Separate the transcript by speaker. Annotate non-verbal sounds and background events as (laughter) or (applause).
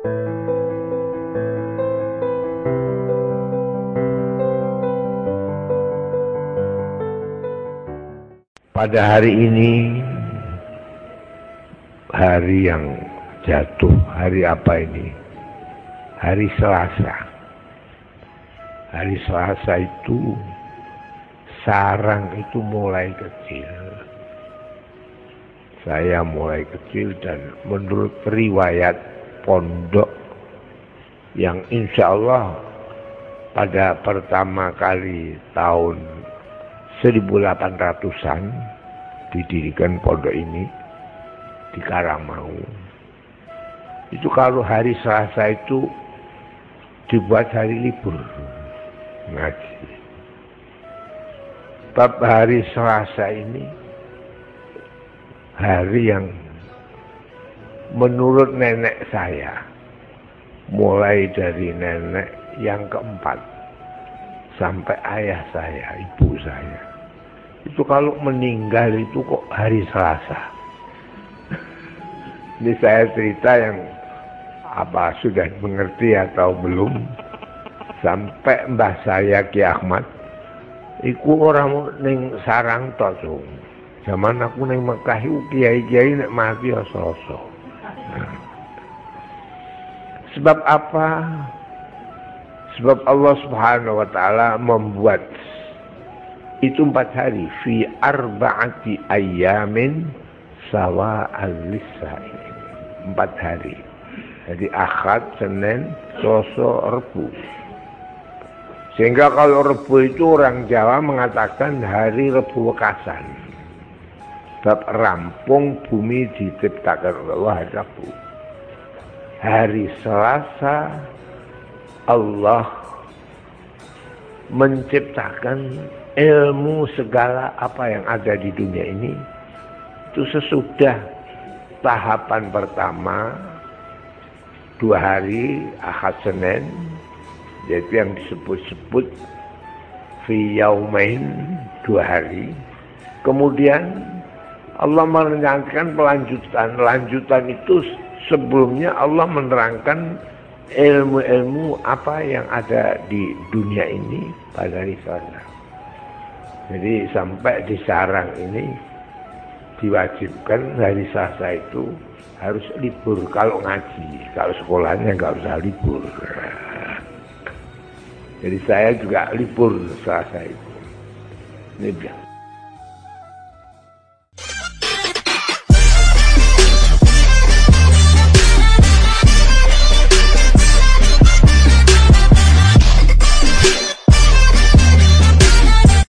Speaker 1: Pada hari ini hari yang jatuh, hari apa ini? Hari Selasa. Hari Selasa itu sarang itu mulai kecil. Saya mulai kecil dan menurut riwayat pondok yang insya Allah pada pertama kali tahun 1800-an didirikan pondok ini di Karangmau. Itu kalau hari Selasa itu dibuat hari libur ngaji. Bab hari Selasa ini hari yang menurut nenek saya mulai dari nenek yang keempat sampai ayah saya, ibu saya itu kalau meninggal itu kok hari Selasa. (laughs) Ini saya cerita yang apa sudah mengerti atau belum sampai mbah saya Ki Ahmad iku orang ning sarang to Zaman aku ning Mekah iku kiai-kiai nek mati. Nah. Sebab apa? Sebab Allah Subhanahu wa taala membuat itu empat hari fi arba'ati ayamin sawa al empat hari. Jadi akad senin soso rebu. Sehingga kalau rebu itu orang Jawa mengatakan hari rebu wekasan bab rampung bumi diciptakan Allah hari rebu hari selasa Allah menciptakan ilmu segala apa yang ada di dunia ini. Itu sesudah tahapan pertama dua hari ahad senin yaitu yang disebut-sebut fi dua hari. Kemudian Allah merencanakan pelanjutan lanjutan itu sebelumnya Allah menerangkan ilmu-ilmu apa yang ada di dunia ini pada hari Selasa. Jadi sampai di sarang ini diwajibkan hari Selasa itu harus libur kalau ngaji, kalau sekolahnya nggak usah libur. Jadi saya juga libur Selasa itu. Ini biar.